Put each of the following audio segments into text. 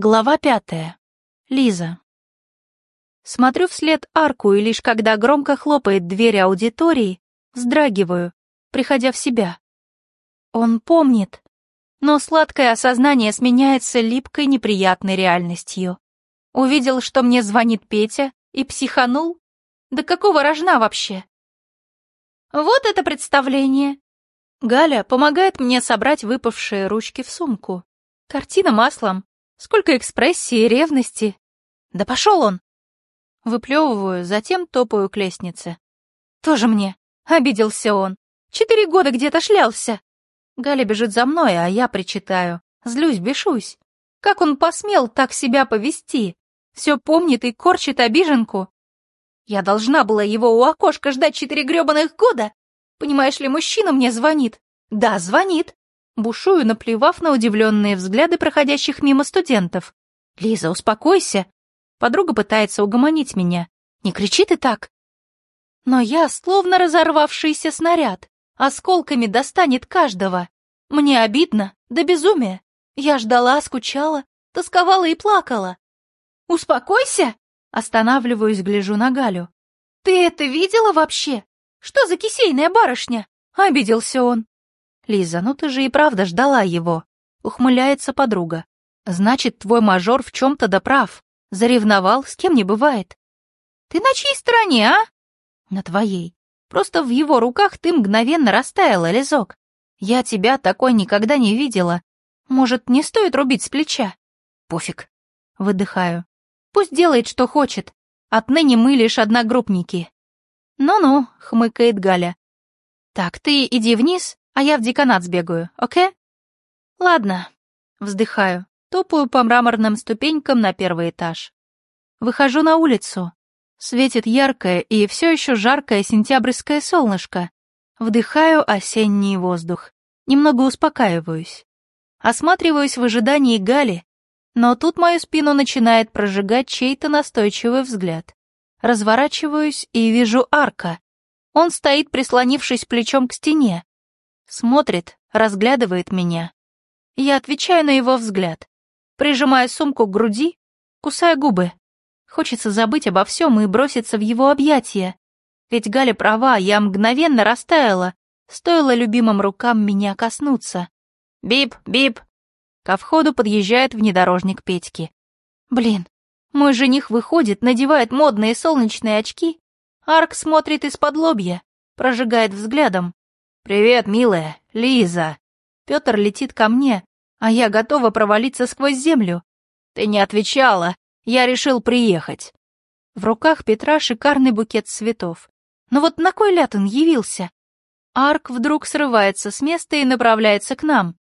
Глава пятая. Лиза. Смотрю вслед арку, и лишь когда громко хлопает дверь аудитории, вздрагиваю, приходя в себя. Он помнит, но сладкое осознание сменяется липкой неприятной реальностью. Увидел, что мне звонит Петя, и психанул? Да какого рожна вообще? Вот это представление. Галя помогает мне собрать выпавшие ручки в сумку. Картина маслом, Сколько экспрессии и ревности. Да пошел он! Выплевываю, затем топаю к лестнице. Тоже мне. Обиделся он. Четыре года где-то шлялся. Галя бежит за мной, а я причитаю. Злюсь, бешусь. Как он посмел так себя повести? Все помнит и корчит обиженку. Я должна была его у окошка ждать четыре гребаных года. Понимаешь ли, мужчина мне звонит. Да, звонит. Бушую, наплевав на удивленные взгляды проходящих мимо студентов. «Лиза, успокойся!» Подруга пытается угомонить меня. «Не кричи ты так!» Но я словно разорвавшийся снаряд. Осколками достанет каждого. Мне обидно, да безумие. Я ждала, скучала, тосковала и плакала. «Успокойся!» Останавливаюсь, гляжу на Галю. «Ты это видела вообще? Что за кисейная барышня?» Обиделся он. «Лиза, ну ты же и правда ждала его», — ухмыляется подруга. «Значит, твой мажор в чем-то да прав. Заревновал, с кем не бывает». «Ты на чьей стороне, а?» «На твоей. Просто в его руках ты мгновенно растаяла, Лизок. Я тебя такой никогда не видела. Может, не стоит рубить с плеча?» «Пофиг». Выдыхаю. «Пусть делает, что хочет. Отныне мы лишь одногруппники». «Ну-ну», — хмыкает Галя. «Так, ты иди вниз, а я в деканат сбегаю, окей? Ладно. Вздыхаю, топаю по мраморным ступенькам на первый этаж. Выхожу на улицу. Светит яркое и все еще жаркое сентябрьское солнышко. Вдыхаю осенний воздух. Немного успокаиваюсь. Осматриваюсь в ожидании Гали, но тут мою спину начинает прожигать чей-то настойчивый взгляд. Разворачиваюсь и вижу Арка. Он стоит, прислонившись плечом к стене. Смотрит, разглядывает меня. Я отвечаю на его взгляд. Прижимая сумку к груди, кусая губы. Хочется забыть обо всем и броситься в его объятия. Ведь Галя права, я мгновенно растаяла, стоило любимым рукам меня коснуться. Бип, бип. Ко входу подъезжает внедорожник Петьки. Блин, мой жених выходит, надевает модные солнечные очки. Арк смотрит из-под лобья, прожигает взглядом. «Привет, милая, Лиза!» Петр летит ко мне, а я готова провалиться сквозь землю. «Ты не отвечала, я решил приехать». В руках Петра шикарный букет цветов. Но вот на кой ляд он явился? Арк вдруг срывается с места и направляется к нам.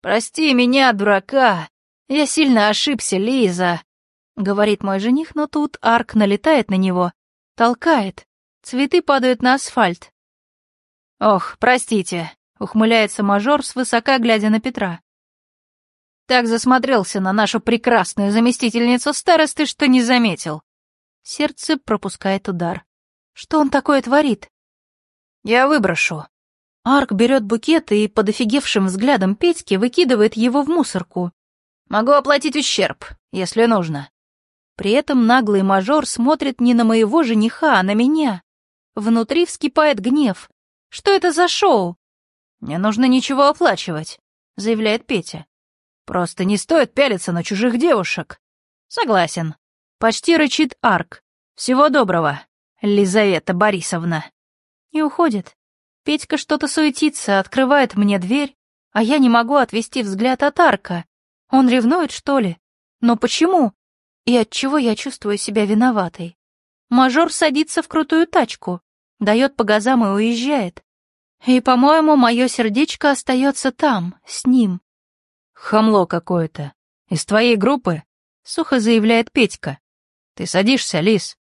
«Прости меня, дурака, я сильно ошибся, Лиза», — говорит мой жених, но тут Арк налетает на него, толкает. Цветы падают на асфальт. «Ох, простите», — ухмыляется мажор, свысока глядя на Петра. «Так засмотрелся на нашу прекрасную заместительницу старосты, что не заметил». Сердце пропускает удар. Что он такое творит? «Я выброшу». Арк берет букет и под офигевшим взглядом Петьки выкидывает его в мусорку. «Могу оплатить ущерб, если нужно». При этом наглый мажор смотрит не на моего жениха, а на меня. Внутри вскипает гнев. Что это за шоу? Не нужно ничего оплачивать, заявляет Петя. Просто не стоит пялиться на чужих девушек. Согласен. Почти рычит Арк. Всего доброго, Лизавета Борисовна. И уходит. Петька что-то суетится, открывает мне дверь, а я не могу отвести взгляд от Арка. Он ревнует, что ли? Но почему? И от чего я чувствую себя виноватой? Мажор садится в крутую тачку, дает по газам и уезжает. И, по-моему, мое сердечко остается там, с ним. «Хамло какое-то. Из твоей группы?» — сухо заявляет Петька. «Ты садишься, Лис?»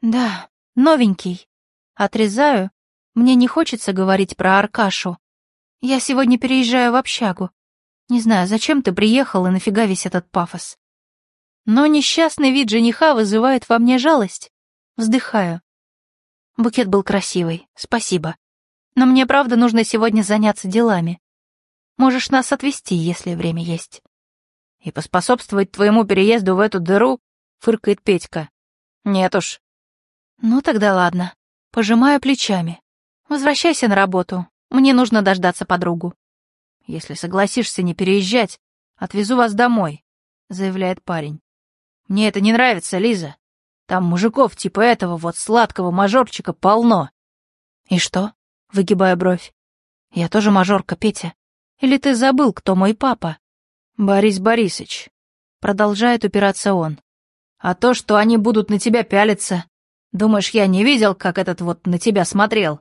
«Да, новенький. Отрезаю. Мне не хочется говорить про Аркашу. Я сегодня переезжаю в общагу. Не знаю, зачем ты приехал и нафига весь этот пафос. Но несчастный вид жениха вызывает во мне жалость. Вздыхаю. Букет был красивый, спасибо. Но мне правда нужно сегодня заняться делами. Можешь нас отвезти, если время есть. И поспособствовать твоему переезду в эту дыру, фыркает Петька. Нет уж. Ну тогда ладно. Пожимаю плечами. Возвращайся на работу. Мне нужно дождаться подругу. Если согласишься не переезжать, отвезу вас домой, заявляет парень. Мне это не нравится, Лиза. Там мужиков типа этого вот сладкого мажорчика полно. И что? Выгибая бровь. Я тоже мажорка, Петя. Или ты забыл, кто мой папа? Борис Борисович. Продолжает упираться он. А то, что они будут на тебя пялиться. Думаешь, я не видел, как этот вот на тебя смотрел?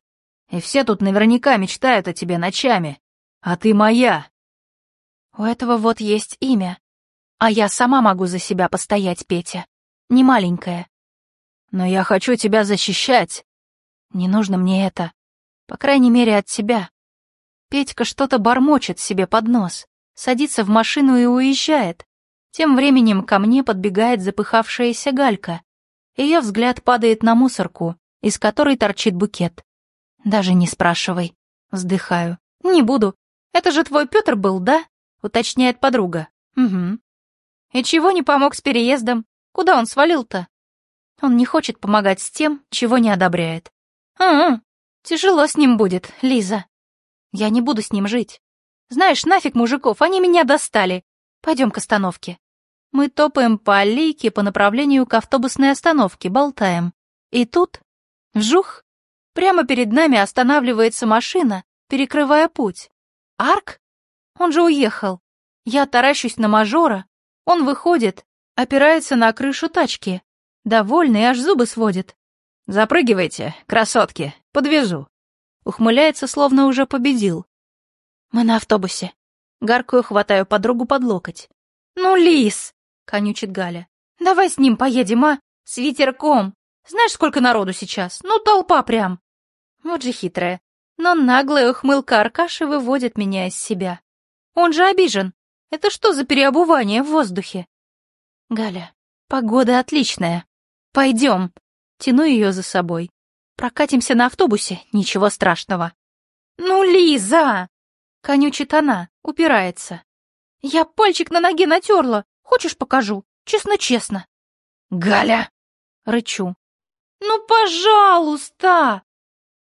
И все тут наверняка мечтают о тебе ночами. А ты моя. У этого вот есть имя. А я сама могу за себя постоять, Петя. Не маленькая. Но я хочу тебя защищать. Не нужно мне это. По крайней мере, от тебя. Петька что-то бормочет себе под нос, садится в машину и уезжает. Тем временем ко мне подбегает запыхавшаяся Галька. Ее взгляд падает на мусорку, из которой торчит букет. Даже не спрашивай. Вздыхаю. Не буду. Это же твой Петр был, да? Уточняет подруга. Угу. И чего не помог с переездом? Куда он свалил-то? Он не хочет помогать с тем, чего не одобряет. -а тяжело с ним будет, Лиза. Я не буду с ним жить. Знаешь, нафиг мужиков, они меня достали. Пойдем к остановке. Мы топаем по аллейке по направлению к автобусной остановке, болтаем. И тут, вжух, прямо перед нами останавливается машина, перекрывая путь. Арк? Он же уехал. Я таращусь на мажора. Он выходит, опирается на крышу тачки. Довольный, аж зубы сводит. «Запрыгивайте, красотки, подвезу». Ухмыляется, словно уже победил. Мы на автобусе. Гаркую, хватаю подругу под локоть. «Ну, Лис!» — конючит Галя. «Давай с ним поедем, а? С ветерком. Знаешь, сколько народу сейчас? Ну, толпа прям!» Вот же хитрая. Но наглая ухмылка Аркаши выводит меня из себя. Он же обижен. Это что за переобувание в воздухе? Галя, погода отличная. Пойдем. Тяну ее за собой. Прокатимся на автобусе, ничего страшного. Ну, Лиза! Конючит она, упирается. Я пальчик на ноге натерла. Хочешь, покажу? Честно-честно. Галя! Рычу. Ну, пожалуйста!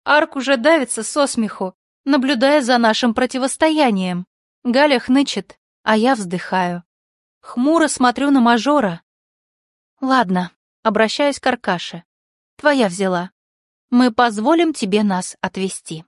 Арк уже давится со смеху, наблюдая за нашим противостоянием. Галя хнычет, а я вздыхаю. Хмуро смотрю на мажора. Ладно, обращаюсь к Аркаше. Твоя взяла. Мы позволим тебе нас отвезти.